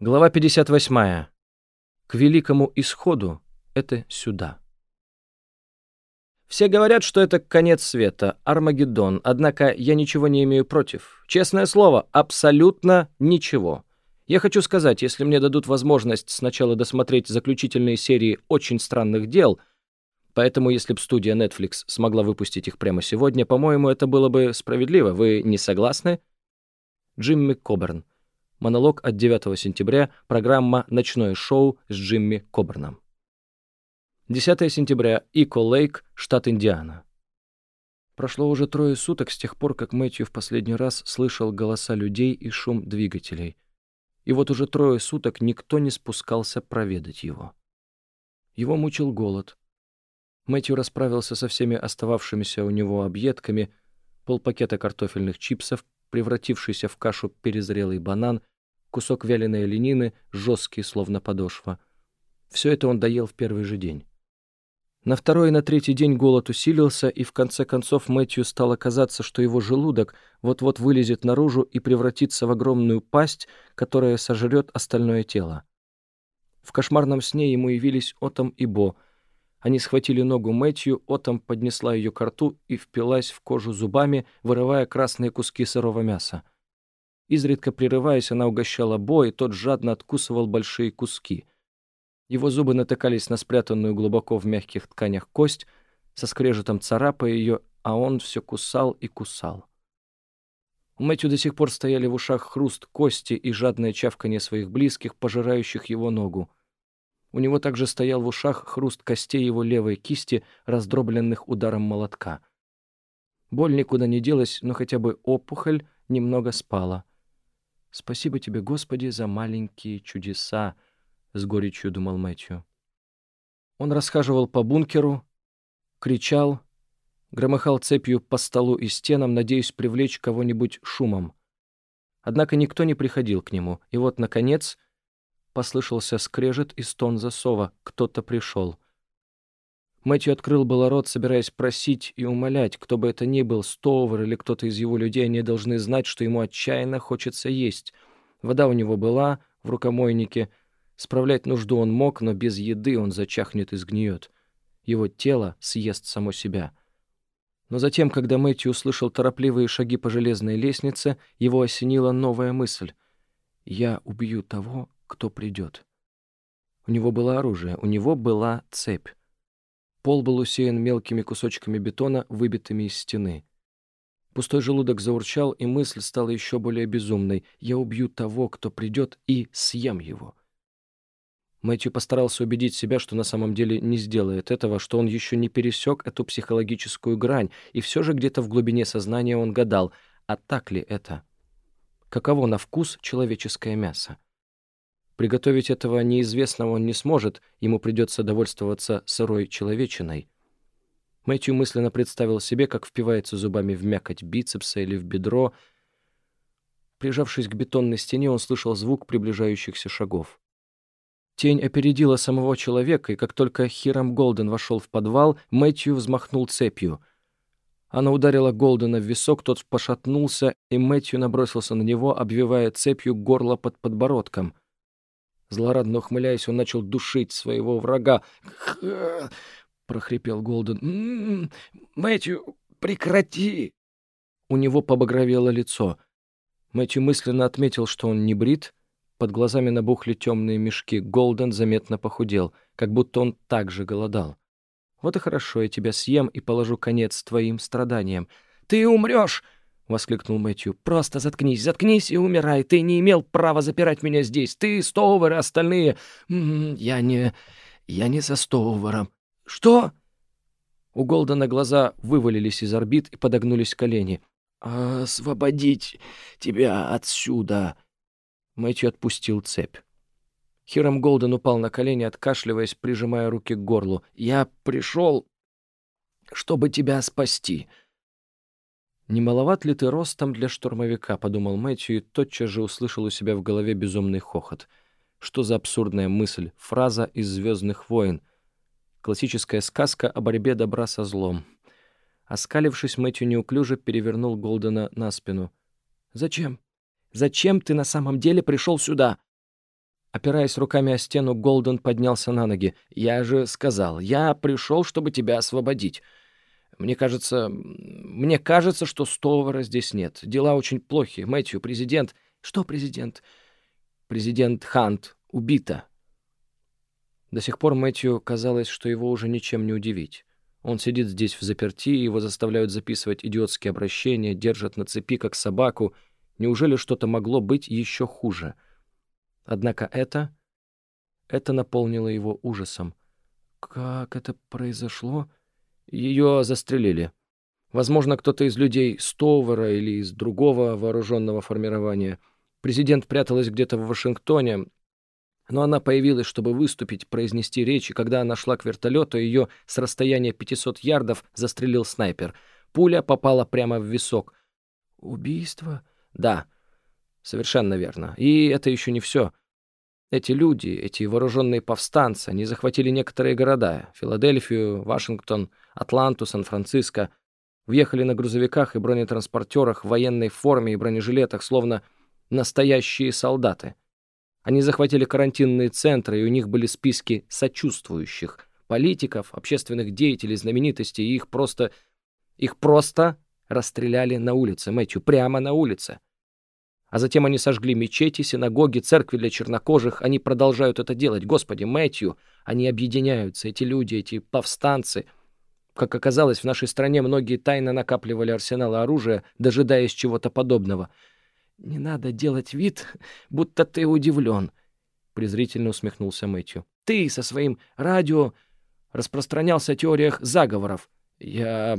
Глава 58. К великому исходу — это сюда. Все говорят, что это конец света, Армагеддон, однако я ничего не имею против. Честное слово, абсолютно ничего. Я хочу сказать, если мне дадут возможность сначала досмотреть заключительные серии «Очень странных дел», поэтому если бы студия Netflix смогла выпустить их прямо сегодня, по-моему, это было бы справедливо. Вы не согласны? Джимми Коберн. Монолог от 9 сентября. Программа «Ночное шоу» с Джимми Коберном. 10 сентября. Ико Лейк, штат Индиана. Прошло уже трое суток с тех пор, как Мэтью в последний раз слышал голоса людей и шум двигателей. И вот уже трое суток никто не спускался проведать его. Его мучил голод. Мэтью расправился со всеми остававшимися у него объедками, полпакета картофельных чипсов, превратившийся в кашу перезрелый банан, кусок вяленой оленины, жесткий, словно подошва. Все это он доел в первый же день. На второй и на третий день голод усилился, и в конце концов Мэтью стало казаться, что его желудок вот-вот вылезет наружу и превратится в огромную пасть, которая сожрет остальное тело. В кошмарном сне ему явились Отом и Бо — они схватили ногу Мэтью, Отом поднесла ее к рту и впилась в кожу зубами, вырывая красные куски сырого мяса. Изредка прерываясь, она угощала Бо, и тот жадно откусывал большие куски. Его зубы натыкались на спрятанную глубоко в мягких тканях кость, со скрежетом царапая ее, а он все кусал и кусал. У Мэтью до сих пор стояли в ушах хруст кости и жадное чавканье своих близких, пожирающих его ногу. У него также стоял в ушах хруст костей его левой кисти, раздробленных ударом молотка. Боль никуда не делась, но хотя бы опухоль немного спала. «Спасибо тебе, Господи, за маленькие чудеса», — с горечью думал Мэтью. Он расхаживал по бункеру, кричал, громыхал цепью по столу и стенам, надеясь привлечь кого-нибудь шумом. Однако никто не приходил к нему, и вот, наконец, Послышался скрежет и стон засова. Кто-то пришел. Мэтью открыл было рот, собираясь просить и умолять, кто бы это ни был, Стоувер или кто-то из его людей, они должны знать, что ему отчаянно хочется есть. Вода у него была в рукомойнике. Справлять нужду он мог, но без еды он зачахнет и сгниет. Его тело съест само себя. Но затем, когда Мэтью услышал торопливые шаги по железной лестнице, его осенила новая мысль. «Я убью того, кто придет. У него было оружие, у него была цепь. Пол был усеян мелкими кусочками бетона, выбитыми из стены. Пустой желудок заурчал, и мысль стала еще более безумной. «Я убью того, кто придет, и съем его». Мэтью постарался убедить себя, что на самом деле не сделает этого, что он еще не пересек эту психологическую грань, и все же где-то в глубине сознания он гадал, а так ли это? Каково на вкус человеческое мясо? Приготовить этого неизвестного он не сможет, ему придется довольствоваться сырой человечиной. Мэтью мысленно представил себе, как впивается зубами в мякоть бицепса или в бедро. Прижавшись к бетонной стене, он слышал звук приближающихся шагов. Тень опередила самого человека, и как только Хирам Голден вошел в подвал, Мэтью взмахнул цепью. Она ударила Голдена в висок, тот пошатнулся, и Мэтью набросился на него, обвивая цепью горло под подбородком — Злорадно ухмыляясь, он начал душить своего врага. прохрипел Голден. «М-м-м, «Мэтью, прекрати!» У него побагровело лицо. Мэтью мысленно отметил, что он не брит. Под глазами набухли темные мешки. Голден заметно похудел, как будто он также голодал. «Вот и хорошо, я тебя съем и положу конец твоим страданиям. Ты умрешь!» — воскликнул Мэтью. «Просто заткнись, заткнись и умирай. Ты не имел права запирать меня здесь. Ты, Стоувер остальные...» М -м, «Я не... я не со Стоувером». «Что?» У Голдена глаза вывалились из орбит и подогнулись колени. «Освободить тебя отсюда!» Мэтью отпустил цепь. Хиром Голден упал на колени, откашливаясь, прижимая руки к горлу. «Я пришел, чтобы тебя спасти». «Не маловат ли ты ростом для штурмовика?» — подумал Мэтью и тотчас же услышал у себя в голове безумный хохот. Что за абсурдная мысль, фраза из «Звездных войн». Классическая сказка о борьбе добра со злом. Оскалившись, Мэтью неуклюже перевернул Голдена на спину. «Зачем? Зачем ты на самом деле пришел сюда?» Опираясь руками о стену, Голден поднялся на ноги. «Я же сказал, я пришел, чтобы тебя освободить. Мне кажется... Мне кажется, что Стовара здесь нет. Дела очень плохи. Мэтью, президент...» «Что президент?» «Президент Хант убита». До сих пор Мэтью казалось, что его уже ничем не удивить. Он сидит здесь в заперти, его заставляют записывать идиотские обращения, держат на цепи, как собаку. Неужели что-то могло быть еще хуже? Однако это... Это наполнило его ужасом. Как это произошло? Ее застрелили. Возможно, кто-то из людей Стовера или из другого вооруженного формирования. Президент пряталась где-то в Вашингтоне, но она появилась, чтобы выступить, произнести речь, и когда она шла к вертолету, ее с расстояния 500 ярдов застрелил снайпер. Пуля попала прямо в висок. «Убийство?» «Да, совершенно верно. И это еще не все. Эти люди, эти вооруженные повстанцы, они захватили некоторые города — Филадельфию, Вашингтон, Атланту, Сан-Франциско. Въехали на грузовиках и бронетранспортерах в военной форме и бронежилетах, словно настоящие солдаты. Они захватили карантинные центры, и у них были списки сочувствующих. Политиков, общественных деятелей, знаменитостей, и их просто... Их просто расстреляли на улице, Мэтью, прямо на улице. А затем они сожгли мечети, синагоги, церкви для чернокожих. Они продолжают это делать. Господи, Мэтью, они объединяются, эти люди, эти повстанцы. Как оказалось, в нашей стране многие тайно накапливали арсеналы оружия, дожидаясь чего-то подобного — «Не надо делать вид, будто ты удивлен», — презрительно усмехнулся Мэтью. «Ты со своим радио распространялся о теориях заговоров. Я...»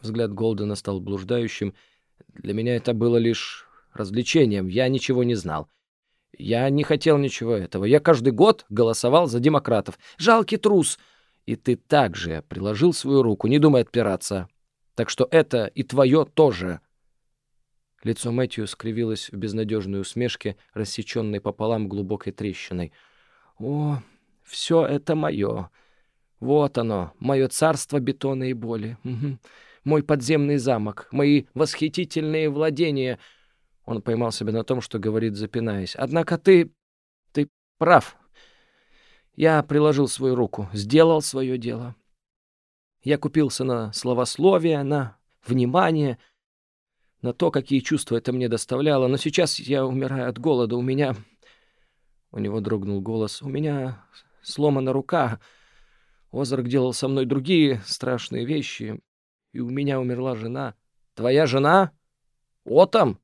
Взгляд Голдена стал блуждающим. «Для меня это было лишь развлечением. Я ничего не знал. Я не хотел ничего этого. Я каждый год голосовал за демократов. Жалкий трус! И ты также приложил свою руку, не думай отпираться. Так что это и твое тоже». Лицо Мэтью скривилось в безнадежной усмешке, рассеченной пополам глубокой трещиной. «О, все это мое. Вот оно, мое царство бетона и боли. Угу. Мой подземный замок, мои восхитительные владения». Он поймал себя на том, что говорит, запинаясь. «Однако ты... ты прав. Я приложил свою руку, сделал свое дело. Я купился на словословие, на внимание» на то, какие чувства это мне доставляло, но сейчас я умираю от голода, у меня...» У него дрогнул голос. «У меня сломана рука. Озарк делал со мной другие страшные вещи, и у меня умерла жена». «Твоя жена? Отом?»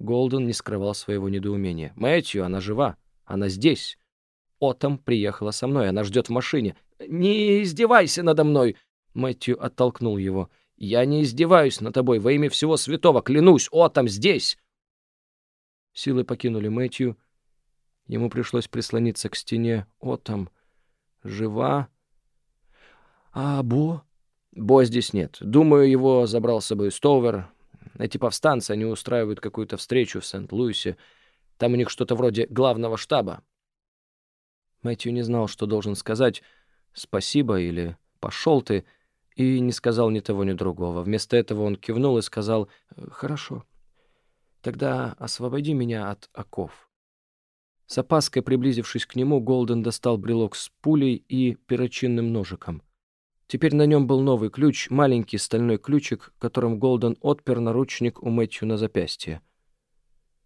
Голден не скрывал своего недоумения. «Мэтью, она жива. Она здесь. Отом приехала со мной, она ждет в машине. Не издевайся надо мной!» Мэтью оттолкнул его. Я не издеваюсь над тобой во имя всего святого, клянусь, о, там здесь!» Силы покинули Мэтью. Ему пришлось прислониться к стене. «О, там жива!» «А Бо?» «Бо здесь нет. Думаю, его забрал с собой Стовер. Эти повстанцы, они устраивают какую-то встречу в Сент-Луисе. Там у них что-то вроде главного штаба». Мэтью не знал, что должен сказать «спасибо» или «пошел ты», и не сказал ни того, ни другого. Вместо этого он кивнул и сказал «Хорошо, тогда освободи меня от оков». С опаской приблизившись к нему, Голден достал брелок с пулей и перочинным ножиком. Теперь на нем был новый ключ, маленький стальной ключик, которым Голден отпер наручник у Мэтью на запястье.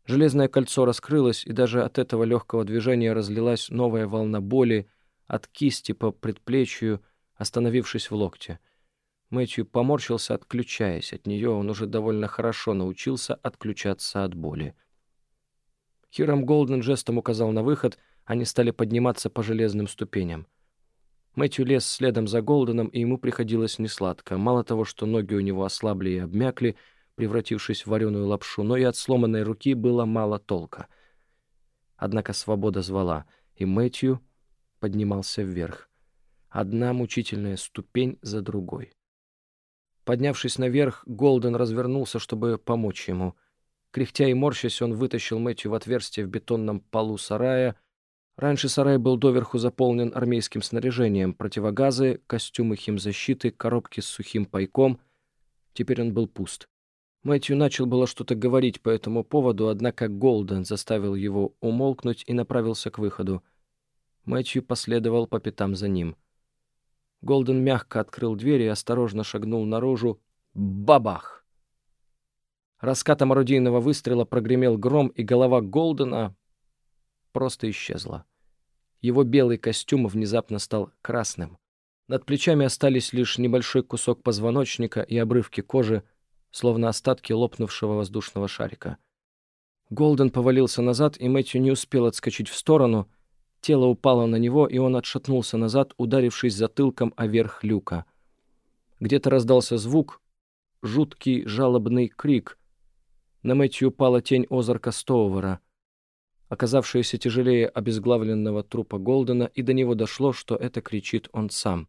Железное кольцо раскрылось, и даже от этого легкого движения разлилась новая волна боли от кисти по предплечью, остановившись в локте. Мэтью поморщился, отключаясь от нее. Он уже довольно хорошо научился отключаться от боли. Хиром Голден жестом указал на выход. Они стали подниматься по железным ступеням. Мэтью лез следом за Голденом, и ему приходилось несладко. Мало того, что ноги у него ослабли и обмякли, превратившись в вареную лапшу, но и от сломанной руки было мало толка. Однако свобода звала, и Мэтью поднимался вверх. Одна мучительная ступень за другой. Поднявшись наверх, Голден развернулся, чтобы помочь ему. Кряхтя и морщась, он вытащил Мэтью в отверстие в бетонном полу сарая. Раньше сарай был доверху заполнен армейским снаряжением, противогазы, костюмы химзащиты, коробки с сухим пайком. Теперь он был пуст. Мэтью начал было что-то говорить по этому поводу, однако Голден заставил его умолкнуть и направился к выходу. Мэтью последовал по пятам за ним. Голден мягко открыл дверь и осторожно шагнул наружу. Бабах! Раскатом орудийного выстрела прогремел гром, и голова Голдена просто исчезла. Его белый костюм внезапно стал красным. Над плечами остались лишь небольшой кусок позвоночника и обрывки кожи, словно остатки лопнувшего воздушного шарика. Голден повалился назад, и Мэтью не успел отскочить в сторону. Тело упало на него, и он отшатнулся назад, ударившись затылком о верх люка. Где-то раздался звук, жуткий жалобный крик. На Мэтью упала тень озарка Стоувера, оказавшаяся тяжелее обезглавленного трупа Голдена, и до него дошло, что это кричит он сам.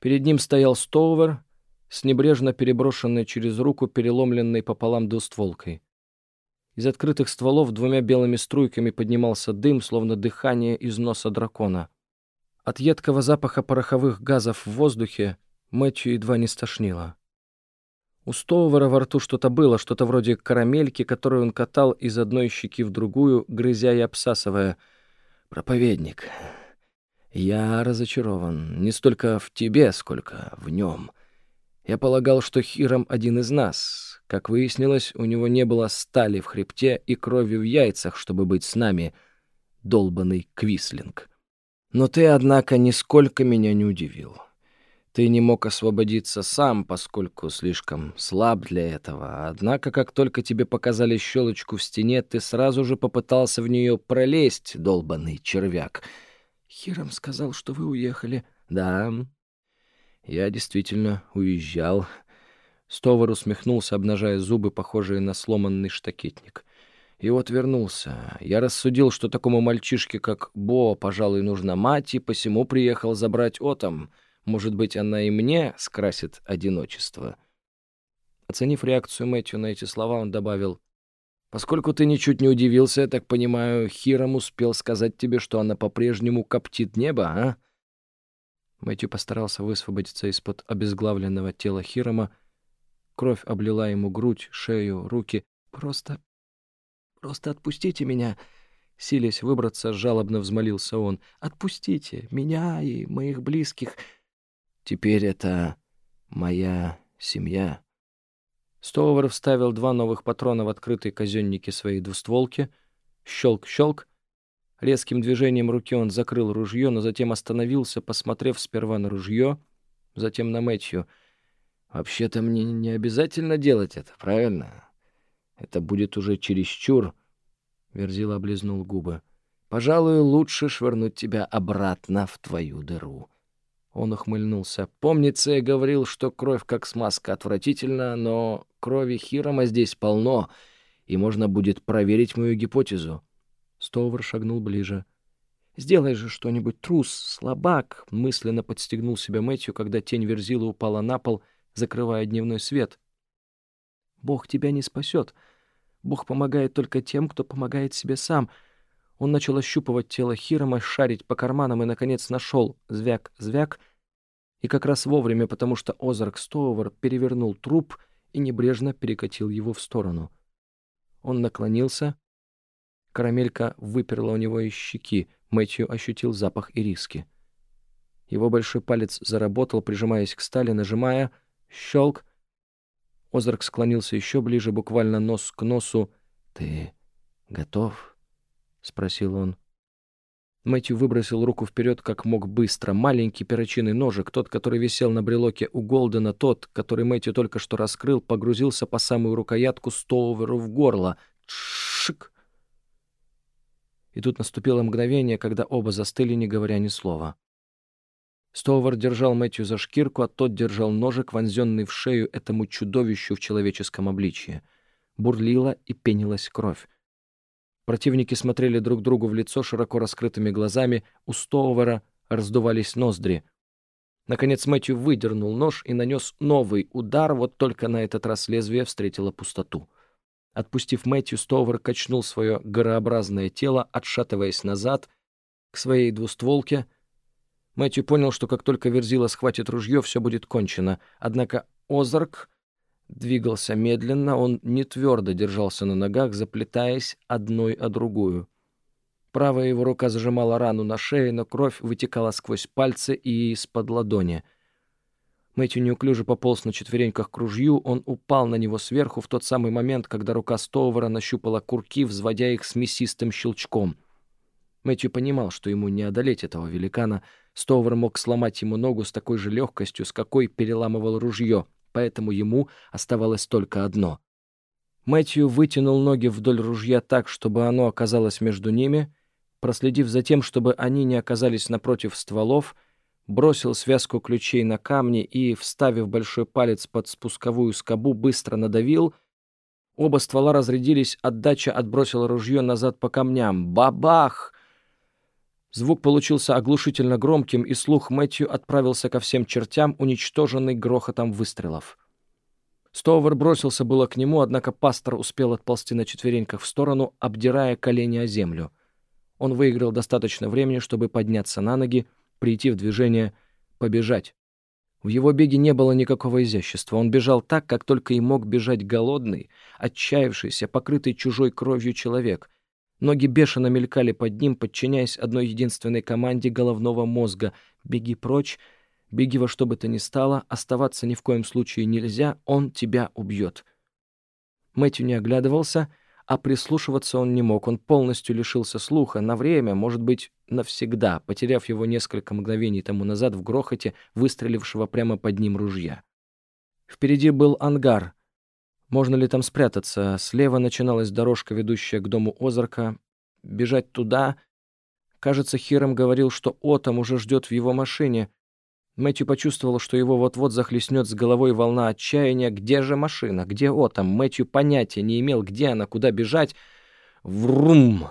Перед ним стоял Стоувер, с небрежно переброшенной через руку переломленной пополам двустволкой. Из открытых стволов двумя белыми струйками поднимался дым, словно дыхание из носа дракона. От едкого запаха пороховых газов в воздухе Мэтью едва не стошнило. У Стоувера во рту что-то было, что-то вроде карамельки, которую он катал из одной щеки в другую, грызя и обсасывая. «Проповедник, я разочарован не столько в тебе, сколько в нем. Я полагал, что Хиром один из нас. Как выяснилось, у него не было стали в хребте и крови в яйцах, чтобы быть с нами, долбанный Квислинг. Но ты, однако, нисколько меня не удивил. Ты не мог освободиться сам, поскольку слишком слаб для этого. Однако, как только тебе показали щелочку в стене, ты сразу же попытался в нее пролезть, долбанный червяк. Хиром сказал, что вы уехали. Да, я действительно уезжал. Стовар усмехнулся, обнажая зубы, похожие на сломанный штакетник. И вот вернулся. Я рассудил, что такому мальчишке, как Бо, пожалуй, нужна мать, и посему приехал забрать Отом. Может быть, она и мне скрасит одиночество. Оценив реакцию Мэтью на эти слова, он добавил, «Поскольку ты ничуть не удивился, я так понимаю, Хиром успел сказать тебе, что она по-прежнему коптит небо, а?» Мэтью постарался высвободиться из-под обезглавленного тела Хирома. Кровь облила ему грудь, шею, руки. «Просто... просто отпустите меня!» Силясь выбраться, жалобно взмолился он. «Отпустите меня и моих близких!» «Теперь это моя семья». Стоувер вставил два новых патрона в открытые казенники своей двустволки. Щелк-щелк. Резким движением руки он закрыл ружье, но затем остановился, посмотрев сперва на ружье, затем на Мэтью. «Вообще-то мне не обязательно делать это, правильно? Это будет уже чересчур...» Верзила облизнул губы. «Пожалуй, лучше швырнуть тебя обратно в твою дыру». Он ухмыльнулся. «Помнится, я говорил, что кровь как смазка отвратительна, но крови Хирома здесь полно, и можно будет проверить мою гипотезу. Стовар шагнул ближе. «Сделай же что-нибудь, трус, слабак!» — мысленно подстегнул себя Мэтью, когда тень Верзила упала на пол, закрывая дневной свет. «Бог тебя не спасет. Бог помогает только тем, кто помогает себе сам». Он начал ощупывать тело Хирома, шарить по карманам и, наконец, нашел звяк-звяк, и как раз вовремя, потому что Озарк Стоувер перевернул труп и небрежно перекатил его в сторону. Он наклонился, Карамелька выперла у него из щеки. Мэтью ощутил запах ириски. Его большой палец заработал, прижимаясь к стали, нажимая. Щелк. Озарк склонился еще ближе, буквально нос к носу. «Ты готов?» — спросил он. Мэтью выбросил руку вперед как мог быстро. Маленький перочинный ножик, тот, который висел на брелоке у Голдена, тот, который Мэтью только что раскрыл, погрузился по самую рукоятку Стоуверу в горло. Шик! И тут наступило мгновение, когда оба застыли, не говоря ни слова. Стоувар держал Мэтью за шкирку, а тот держал ножик, вонзенный в шею этому чудовищу в человеческом обличье. Бурлила и пенилась кровь. Противники смотрели друг другу в лицо широко раскрытыми глазами, у Стоувара раздувались ноздри. Наконец Мэтью выдернул нож и нанес новый удар, вот только на этот раз лезвие встретило пустоту. Отпустив Мэтью, Стовер качнул свое горообразное тело, отшатываясь назад к своей двустволке. Мэтью понял, что как только Верзила схватит ружье, все будет кончено. Однако Озарк двигался медленно, он не твердо держался на ногах, заплетаясь одной о другую. Правая его рука зажимала рану на шее, но кровь вытекала сквозь пальцы и из-под ладони. Мэтью неуклюже пополз на четвереньках к ружью, он упал на него сверху в тот самый момент, когда рука Стоувера нащупала курки, взводя их с мясистым щелчком. Мэтью понимал, что ему не одолеть этого великана. Стоувер мог сломать ему ногу с такой же легкостью, с какой переламывал ружье, поэтому ему оставалось только одно. Мэтью вытянул ноги вдоль ружья так, чтобы оно оказалось между ними — проследив за тем, чтобы они не оказались напротив стволов, бросил связку ключей на камни и, вставив большой палец под спусковую скобу, быстро надавил. Оба ствола разрядились, отдача отбросила ружье назад по камням. Бабах! Звук получился оглушительно громким, и слух Мэтью отправился ко всем чертям, уничтоженный грохотом выстрелов. Стоувер бросился было к нему, однако пастор успел отползти на четвереньках в сторону, обдирая колени о землю. Он выиграл достаточно времени, чтобы подняться на ноги, прийти в движение, побежать. В его беге не было никакого изящества. Он бежал так, как только и мог бежать голодный, отчаявшийся, покрытый чужой кровью человек. Ноги бешено мелькали под ним, подчиняясь одной единственной команде головного мозга «Беги прочь, беги во что бы то ни стало, оставаться ни в коем случае нельзя, он тебя убьет». Мэтью не оглядывался — а прислушиваться он не мог. Он полностью лишился слуха на время, может быть, навсегда, потеряв его несколько мгновений тому назад в грохоте, выстрелившего прямо под ним ружья. Впереди был ангар. Можно ли там спрятаться? Слева начиналась дорожка, ведущая к дому Озарка. Бежать туда... Кажется, Хиром говорил, что Отом уже ждет в его машине. Мэтью почувствовал, что его вот-вот захлестнет с головой волна отчаяния. Где же машина? Где Отом? Мэтью понятия не имел, где она, куда бежать. Врум!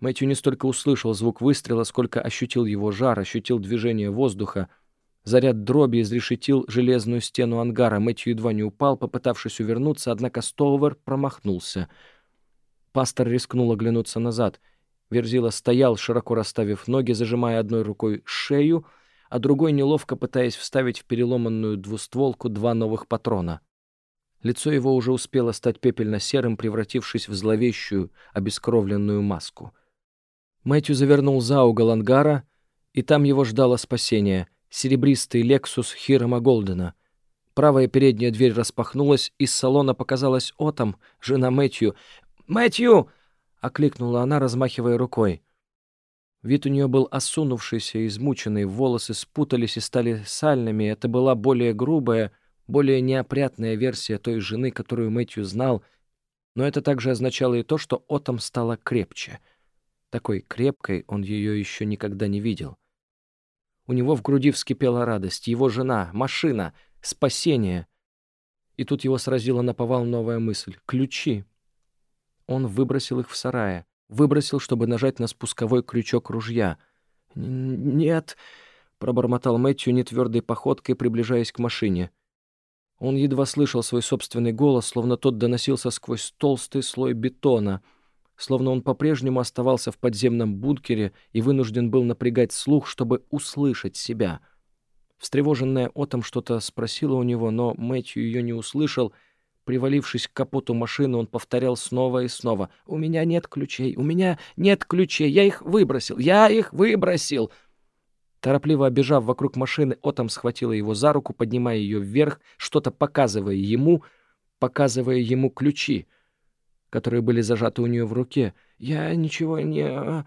Мэтью не столько услышал звук выстрела, сколько ощутил его жар, ощутил движение воздуха. Заряд дроби изрешетил железную стену ангара. Мэтью едва не упал, попытавшись увернуться, однако Стоувер промахнулся. Пастор рискнул оглянуться назад. Верзила стоял, широко расставив ноги, зажимая одной рукой шею — а другой неловко пытаясь вставить в переломанную двустволку два новых патрона. Лицо его уже успело стать пепельно-серым, превратившись в зловещую, обескровленную маску. Мэтью завернул за угол ангара, и там его ждало спасение — серебристый «Лексус» Хирома Голдена. Правая передняя дверь распахнулась, из салона показалась Отом, жена Мэтью. «Мэтью!» — окликнула она, размахивая рукой. Вид у нее был осунувшийся, измученный, волосы спутались и стали сальными. Это была более грубая, более неопрятная версия той жены, которую Мэтью знал, но это также означало и то, что Отом стала крепче. Такой крепкой он ее еще никогда не видел. У него в груди вскипела радость. Его жена, машина, спасение. И тут его сразила наповал новая мысль. Ключи. Он выбросил их в сарае. Выбросил, чтобы нажать на спусковой крючок ружья. «Нет», — пробормотал Мэтью нетвердой походкой, приближаясь к машине. Он едва слышал свой собственный голос, словно тот доносился сквозь толстый слой бетона, словно он по-прежнему оставался в подземном бункере и вынужден был напрягать слух, чтобы услышать себя. Встревоженная Отом что-то спросила у него, но Мэтью ее не услышал — Привалившись к капоту машины, он повторял снова и снова. «У меня нет ключей! У меня нет ключей! Я их выбросил! Я их выбросил!» Торопливо обежав вокруг машины, Отом схватила его за руку, поднимая ее вверх, что-то показывая ему, показывая ему ключи, которые были зажаты у нее в руке. «Я ничего не...» а».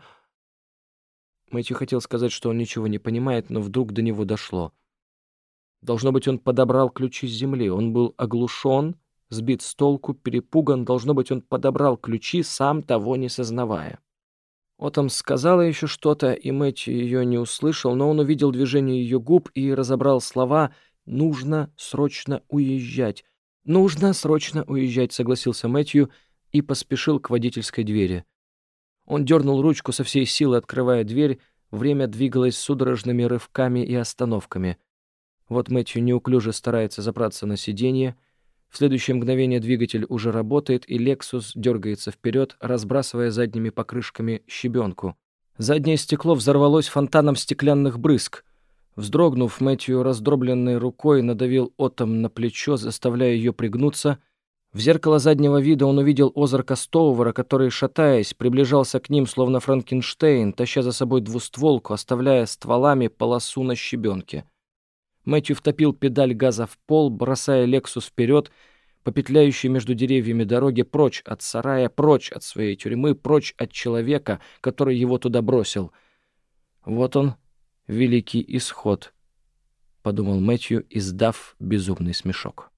Мэтью хотел сказать, что он ничего не понимает, но вдруг до него дошло. Должно быть, он подобрал ключи с земли. Он был оглушен Сбит с толку, перепуган, должно быть, он подобрал ключи, сам того не сознавая. Отом сказала еще что-то, и Мэтью ее не услышал, но он увидел движение ее губ и разобрал слова «нужно срочно уезжать». «Нужно срочно уезжать», — согласился Мэтью и поспешил к водительской двери. Он дернул ручку со всей силы, открывая дверь, время двигалось судорожными рывками и остановками. Вот Мэтью неуклюже старается забраться на сиденье — в следующее мгновение двигатель уже работает, и «Лексус» дергается вперед, разбрасывая задними покрышками щебенку. Заднее стекло взорвалось фонтаном стеклянных брызг. Вздрогнув, Мэтью раздробленной рукой надавил Отом на плечо, заставляя ее пригнуться. В зеркало заднего вида он увидел Озарка Стоувера, который, шатаясь, приближался к ним, словно Франкенштейн, таща за собой двустволку, оставляя стволами полосу на щебенке. Мэтью втопил педаль газа в пол, бросая Лексус вперед, по петляющей между деревьями дороге, прочь от сарая, прочь от своей тюрьмы, прочь от человека, который его туда бросил. Вот он, великий исход, — подумал Мэтью, издав безумный смешок.